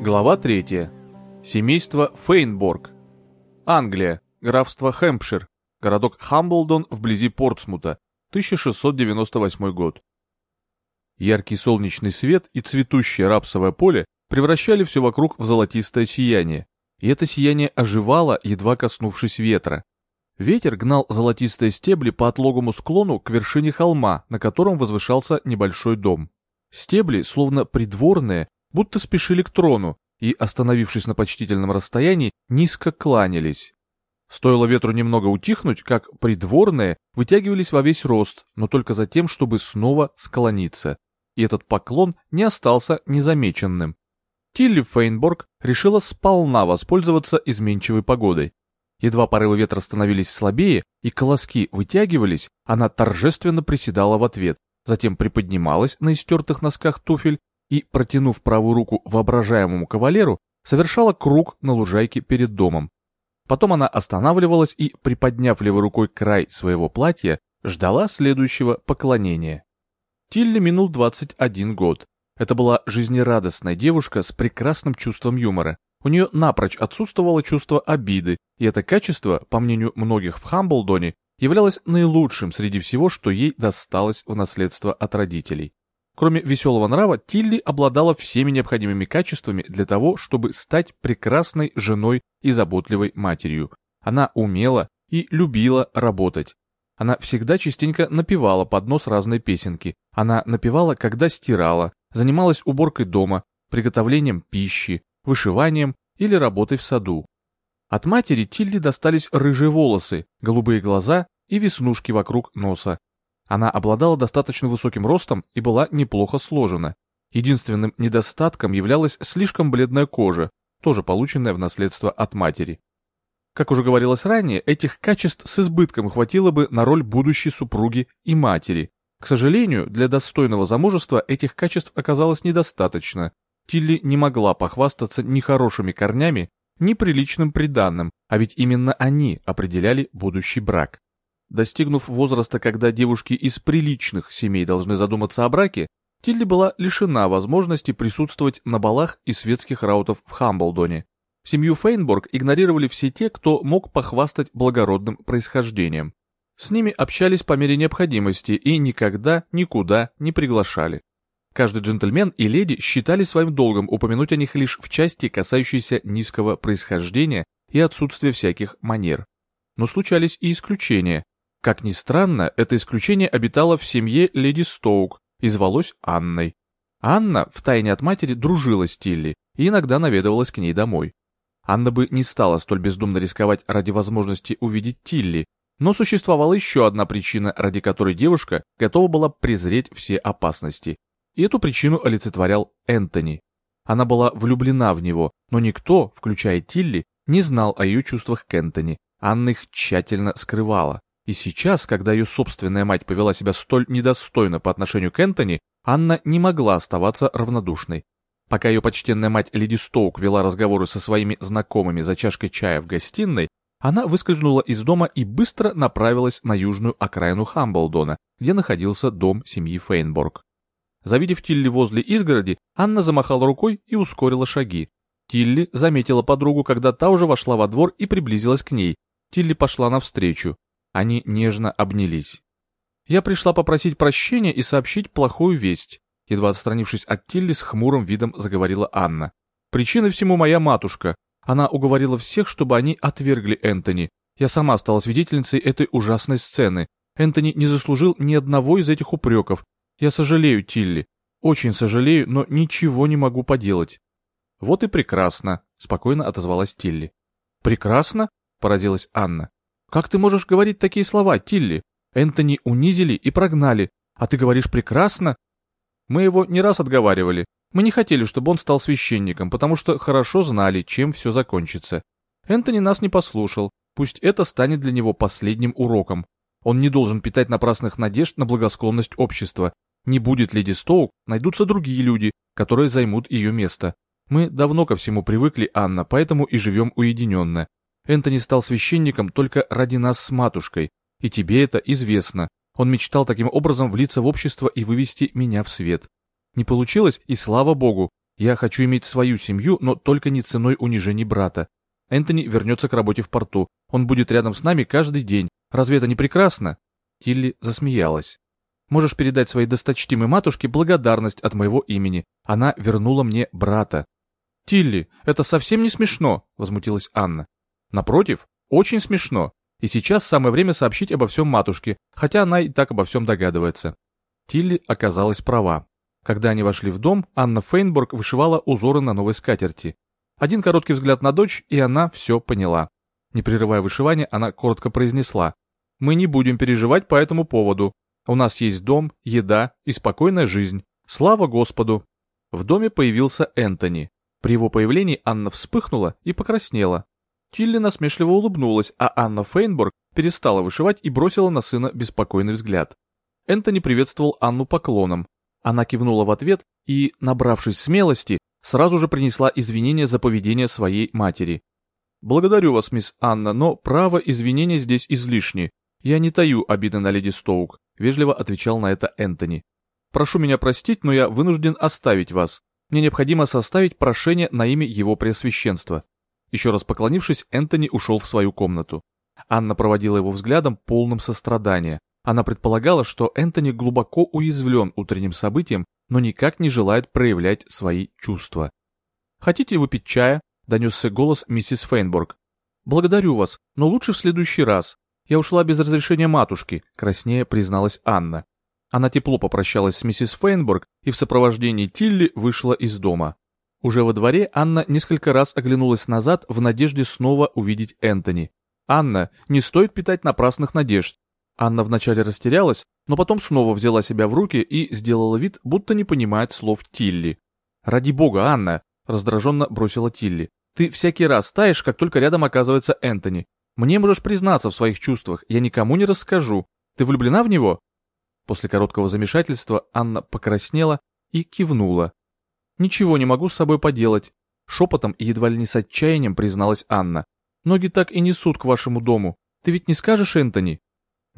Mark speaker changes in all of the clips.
Speaker 1: Глава 3. Семейство Фейнборг. Англия. Графство Хэмпшир. Городок Хамблдон вблизи Портсмута. 1698 год. Яркий солнечный свет и цветущее рапсовое поле превращали все вокруг в золотистое сияние. И это сияние оживало, едва коснувшись ветра. Ветер гнал золотистые стебли по отлогому склону к вершине холма, на котором возвышался небольшой дом. Стебли, словно придворные, будто спешили к трону и, остановившись на почтительном расстоянии, низко кланялись. Стоило ветру немного утихнуть, как придворные вытягивались во весь рост, но только за тем, чтобы снова склониться. И этот поклон не остался незамеченным. Тилли Фейнборг решила сполна воспользоваться изменчивой погодой. Едва порывы ветра становились слабее и колоски вытягивались, она торжественно приседала в ответ, затем приподнималась на истертых носках туфель и, протянув правую руку воображаемому кавалеру, совершала круг на лужайке перед домом. Потом она останавливалась и, приподняв левой рукой край своего платья, ждала следующего поклонения. Тилли минул 21 год. Это была жизнерадостная девушка с прекрасным чувством юмора. У нее напрочь отсутствовало чувство обиды, и это качество, по мнению многих в Хамблдоне, являлось наилучшим среди всего, что ей досталось в наследство от родителей. Кроме веселого нрава, Тилли обладала всеми необходимыми качествами для того, чтобы стать прекрасной женой и заботливой матерью. Она умела и любила работать. Она всегда частенько напевала под нос разные песенки. Она напевала, когда стирала, занималась уборкой дома, приготовлением пищи, вышиванием или работой в саду. От матери Тилли достались рыжие волосы, голубые глаза и веснушки вокруг носа. Она обладала достаточно высоким ростом и была неплохо сложена. Единственным недостатком являлась слишком бледная кожа, тоже полученная в наследство от матери. Как уже говорилось ранее, этих качеств с избытком хватило бы на роль будущей супруги и матери. К сожалению, для достойного замужества этих качеств оказалось недостаточно. Тилли не могла похвастаться ни хорошими корнями, ни приличным приданным, а ведь именно они определяли будущий брак. Достигнув возраста, когда девушки из приличных семей должны задуматься о браке, Тильди была лишена возможности присутствовать на балах и светских раутов в Хамблдоне. Семью Фейнборг игнорировали все те, кто мог похвастать благородным происхождением. С ними общались по мере необходимости и никогда никуда не приглашали. Каждый джентльмен и леди считали своим долгом упомянуть о них лишь в части, касающейся низкого происхождения и отсутствия всяких манер. Но случались и исключения, как ни странно, это исключение обитало в семье леди Стоук и звалось Анной. Анна, втайне от матери, дружила с Тилли и иногда наведывалась к ней домой. Анна бы не стала столь бездумно рисковать ради возможности увидеть Тилли, но существовала еще одна причина, ради которой девушка готова была презреть все опасности. И эту причину олицетворял Энтони. Она была влюблена в него, но никто, включая Тилли, не знал о ее чувствах к Энтони. Анна их тщательно скрывала. И сейчас, когда ее собственная мать повела себя столь недостойно по отношению к Энтони, Анна не могла оставаться равнодушной. Пока ее почтенная мать Леди Стоук вела разговоры со своими знакомыми за чашкой чая в гостиной, она выскользнула из дома и быстро направилась на южную окраину Хамблдона, где находился дом семьи Фейнборг. Завидев Тилли возле изгороди, Анна замахала рукой и ускорила шаги. Тилли заметила подругу, когда та уже вошла во двор и приблизилась к ней. Тилли пошла навстречу. Они нежно обнялись. Я пришла попросить прощения и сообщить плохую весть. Едва отстранившись от Тилли, с хмурым видом заговорила Анна. Причиной всему моя матушка. Она уговорила всех, чтобы они отвергли Энтони. Я сама стала свидетельницей этой ужасной сцены. Энтони не заслужил ни одного из этих упреков. Я сожалею, Тилли. Очень сожалею, но ничего не могу поделать. Вот и прекрасно, спокойно отозвалась Тилли. Прекрасно? поразилась Анна. Как ты можешь говорить такие слова, Тилли? Энтони унизили и прогнали, а ты говоришь прекрасно? Мы его не раз отговаривали. Мы не хотели, чтобы он стал священником, потому что хорошо знали, чем все закончится. Энтони нас не послушал. Пусть это станет для него последним уроком. Он не должен питать напрасных надежд на благосклонность общества. Не будет леди Стоук, найдутся другие люди, которые займут ее место. Мы давно ко всему привыкли, Анна, поэтому и живем уединенно. Энтони стал священником только ради нас с матушкой, и тебе это известно. Он мечтал таким образом влиться в общество и вывести меня в свет. Не получилось, и слава богу. Я хочу иметь свою семью, но только не ценой унижений брата. Энтони вернется к работе в порту. Он будет рядом с нами каждый день. Разве это не прекрасно?» Тилли засмеялась. «Можешь передать своей досточтимой матушке благодарность от моего имени. Она вернула мне брата». «Тилли, это совсем не смешно», — возмутилась Анна. «Напротив, очень смешно. И сейчас самое время сообщить обо всем матушке, хотя она и так обо всем догадывается». Тилли оказалась права. Когда они вошли в дом, Анна Фейнбург вышивала узоры на новой скатерти. Один короткий взгляд на дочь, и она все поняла. Не прерывая вышивания, она коротко произнесла. «Мы не будем переживать по этому поводу. У нас есть дом, еда и спокойная жизнь. Слава Господу!» В доме появился Энтони. При его появлении Анна вспыхнула и покраснела. Тилли насмешливо улыбнулась, а Анна Фейнбург перестала вышивать и бросила на сына беспокойный взгляд. Энтони приветствовал Анну поклоном. Она кивнула в ответ и, набравшись смелости, сразу же принесла извинения за поведение своей матери. «Благодарю вас, мисс Анна, но право извинения здесь излишне. Я не таю обиды на леди Стоук», — вежливо отвечал на это Энтони. «Прошу меня простить, но я вынужден оставить вас. Мне необходимо составить прошение на имя его преосвященства». Еще раз поклонившись, Энтони ушел в свою комнату. Анна проводила его взглядом полным сострадания. Она предполагала, что Энтони глубоко уязвлен утренним событием, но никак не желает проявлять свои чувства. «Хотите выпить чая?» — донесся голос миссис Фейнборг. «Благодарю вас, но лучше в следующий раз. Я ушла без разрешения матушки», — краснее призналась Анна. Она тепло попрощалась с миссис Фейнборг и в сопровождении Тилли вышла из дома. Уже во дворе Анна несколько раз оглянулась назад в надежде снова увидеть Энтони. «Анна, не стоит питать напрасных надежд. Анна вначале растерялась, но потом снова взяла себя в руки и сделала вид, будто не понимает слов Тилли. «Ради бога, Анна!» — раздраженно бросила Тилли. «Ты всякий раз таешь, как только рядом оказывается Энтони. Мне можешь признаться в своих чувствах, я никому не расскажу. Ты влюблена в него?» После короткого замешательства Анна покраснела и кивнула. «Ничего не могу с собой поделать», — шепотом и едва ли не с отчаянием призналась Анна. «Ноги так и несут к вашему дому. Ты ведь не скажешь Энтони?»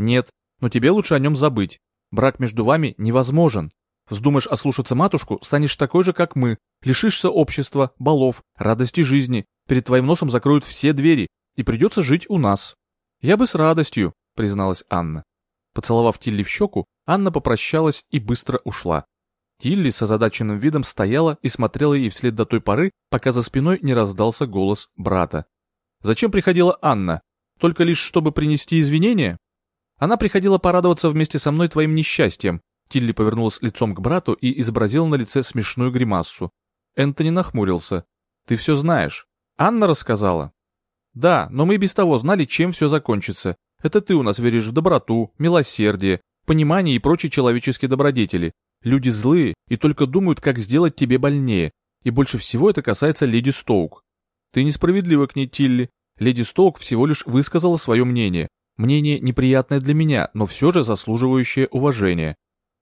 Speaker 1: Нет, но тебе лучше о нем забыть. Брак между вами невозможен. Вздумаешь ослушаться матушку, станешь такой же, как мы, лишишься общества, балов, радости жизни, перед твоим носом закроют все двери, и придется жить у нас. Я бы с радостью, призналась Анна. Поцеловав Тилли в щеку, Анна попрощалась и быстро ушла. Тилли с озадаченным видом стояла и смотрела ей вслед до той поры, пока за спиной не раздался голос брата. «Зачем приходила Анна? Только лишь чтобы принести извинения?» Она приходила порадоваться вместе со мной твоим несчастьем. Тилли повернулась лицом к брату и изобразила на лице смешную гримассу. Энтони нахмурился. Ты все знаешь. Анна рассказала. Да, но мы и без того знали, чем все закончится. Это ты у нас веришь в доброту, милосердие, понимание и прочие человеческие добродетели. Люди злые и только думают, как сделать тебе больнее. И больше всего это касается леди Стоук. Ты несправедлива к ней, Тилли. Леди Стоук всего лишь высказала свое мнение. Мнение неприятное для меня, но все же заслуживающее уважения.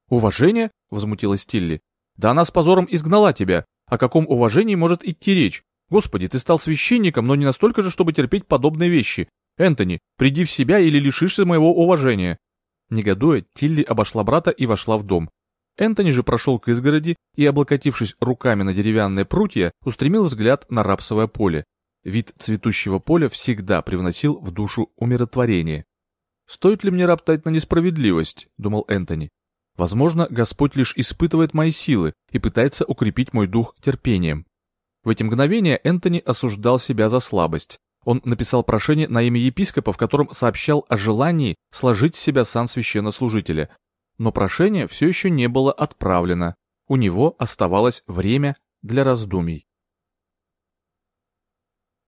Speaker 1: «Уважение?» — возмутилась Тилли. «Да она с позором изгнала тебя. О каком уважении может идти речь? Господи, ты стал священником, но не настолько же, чтобы терпеть подобные вещи. Энтони, приди в себя или лишишься моего уважения». Негодуя, Тилли обошла брата и вошла в дом. Энтони же прошел к изгороди и, облокотившись руками на деревянные прутья, устремил взгляд на рапсовое поле. Вид цветущего поля всегда привносил в душу умиротворение. «Стоит ли мне роптать на несправедливость?» — думал Энтони. «Возможно, Господь лишь испытывает мои силы и пытается укрепить мой дух терпением». В эти мгновения Энтони осуждал себя за слабость. Он написал прошение на имя епископа, в котором сообщал о желании сложить с себя сан священнослужителя. Но прошение все еще не было отправлено. У него оставалось время для раздумий.